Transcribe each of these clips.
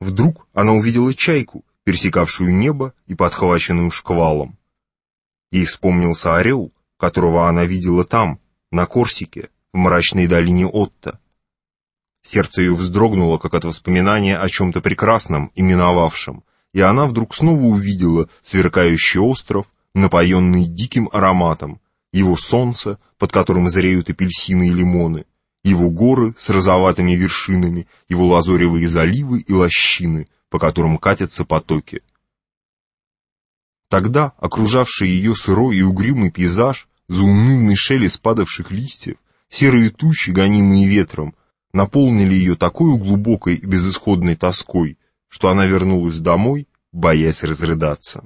Вдруг она увидела чайку, пересекавшую небо и подхваченную шквалом. Ей вспомнился орел, которого она видела там, на Корсике, в мрачной долине Отто. Сердце ее вздрогнуло, как от воспоминания о чем-то прекрасном и миновавшем, и она вдруг снова увидела сверкающий остров, напоенный диким ароматом, его солнце, под которым зреют апельсины и лимоны, его горы с розоватыми вершинами, его лазоревые заливы и лощины, по которым катятся потоки. Тогда окружавший ее сырой и угрюмый пейзаж, заунывный шелест падавших листьев, серые тучи, гонимые ветром, наполнили ее такой глубокой и безысходной тоской, что она вернулась домой, боясь разрыдаться.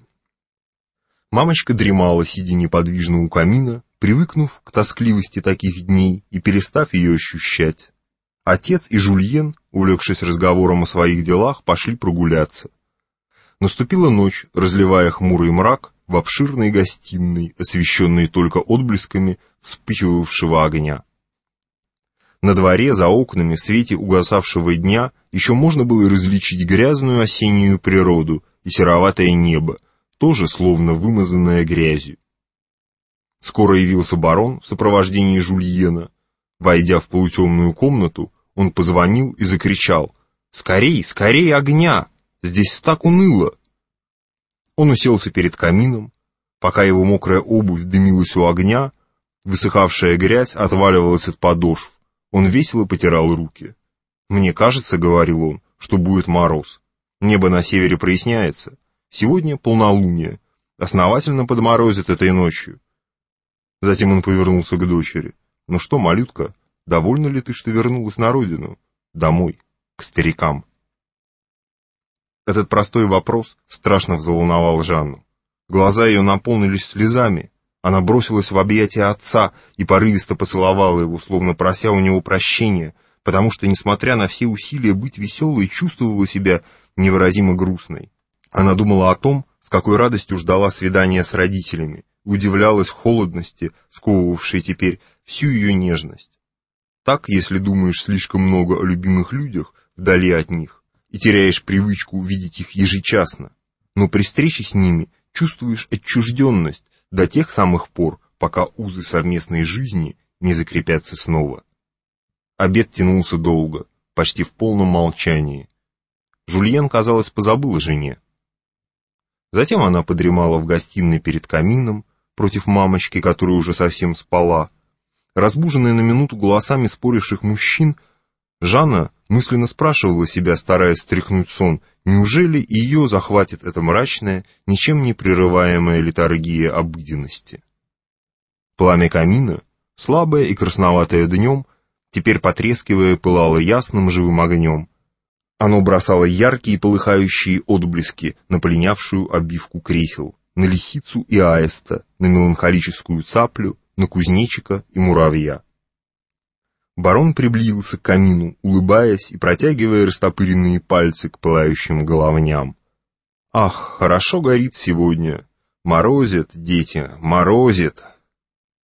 Мамочка дремала, сидя неподвижно у камина, привыкнув к тоскливости таких дней и перестав ее ощущать. Отец и Жульен, увлекшись разговором о своих делах, пошли прогуляться. Наступила ночь, разливая хмурый мрак в обширной гостиной, освещенной только отблесками вспыхивавшего огня. На дворе, за окнами, в свете угасавшего дня, еще можно было различить грязную осеннюю природу и сероватое небо, тоже словно вымазанное грязью. Скоро явился барон в сопровождении Жульена. Войдя в полутемную комнату, он позвонил и закричал «Скорей, скорей огня! Здесь так уныло!» Он уселся перед камином, пока его мокрая обувь дымилась у огня, высыхавшая грязь отваливалась от подошв. Он весело потирал руки. «Мне кажется, — говорил он, — что будет мороз. Небо на севере проясняется. Сегодня полнолуние. Основательно подморозит этой ночью. Затем он повернулся к дочери. «Ну что, малютка, довольна ли ты, что вернулась на родину? Домой, к старикам?» Этот простой вопрос страшно взволновал Жанну. Глаза ее наполнились слезами. Она бросилась в объятия отца и порывисто поцеловала его, словно прося у него прощения, потому что, несмотря на все усилия быть веселой, чувствовала себя невыразимо грустной. Она думала о том, с какой радостью ждала свидания с родителями, удивлялась холодности, сковывавшей теперь всю ее нежность. Так, если думаешь слишком много о любимых людях вдали от них и теряешь привычку видеть их ежечасно, но при встрече с ними чувствуешь отчужденность до тех самых пор, пока узы совместной жизни не закрепятся снова. Обед тянулся долго, почти в полном молчании. Жульен, казалось, позабыл о жене. Затем она подремала в гостиной перед камином, против мамочки, которая уже совсем спала. Разбуженная на минуту голосами споривших мужчин, Жанна мысленно спрашивала себя, стараясь стряхнуть сон, неужели ее захватит эта мрачная, ничем не прерываемая литургия обыденности. Пламя камина, слабое и красноватое днем, теперь потрескивая, пылало ясным живым огнем. Оно бросало яркие полыхающие отблески на полинявшую обивку кресел на лисицу и аиста, на меланхолическую цаплю, на кузнечика и муравья. Барон приблизился к камину, улыбаясь и протягивая растопыренные пальцы к пылающим головням. «Ах, хорошо горит сегодня! Морозит, дети, морозит!»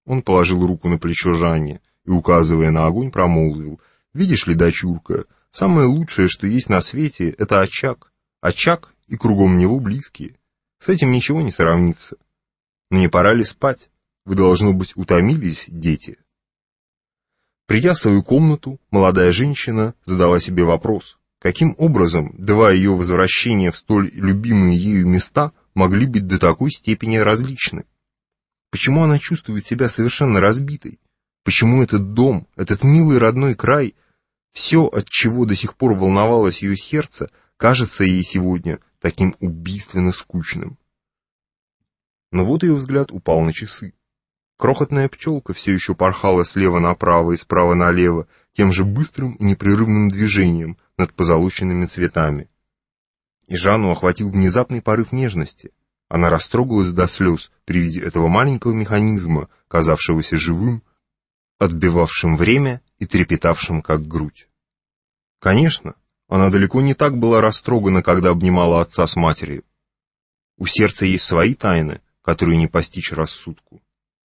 Он положил руку на плечо Жанне и, указывая на огонь, промолвил. «Видишь ли, дочурка, самое лучшее, что есть на свете, это очаг. Очаг и кругом него близкие. С этим ничего не сравнится. Но не пора ли спать? Вы, должно быть, утомились, дети. Придя в свою комнату, молодая женщина задала себе вопрос, каким образом два ее возвращения в столь любимые ею места могли быть до такой степени различны? Почему она чувствует себя совершенно разбитой? Почему этот дом, этот милый родной край, все, от чего до сих пор волновалось ее сердце, кажется ей сегодня таким убийственно скучным. Но вот ее взгляд упал на часы. Крохотная пчелка все еще порхала слева направо и справа налево тем же быстрым и непрерывным движением над позолоченными цветами. И Жанну охватил внезапный порыв нежности. Она растрогалась до слез при виде этого маленького механизма, казавшегося живым, отбивавшим время и трепетавшим, как грудь. Конечно, она далеко не так была растрогана, когда обнимала отца с матерью. У сердца есть свои тайны, которые не постичь рассудку.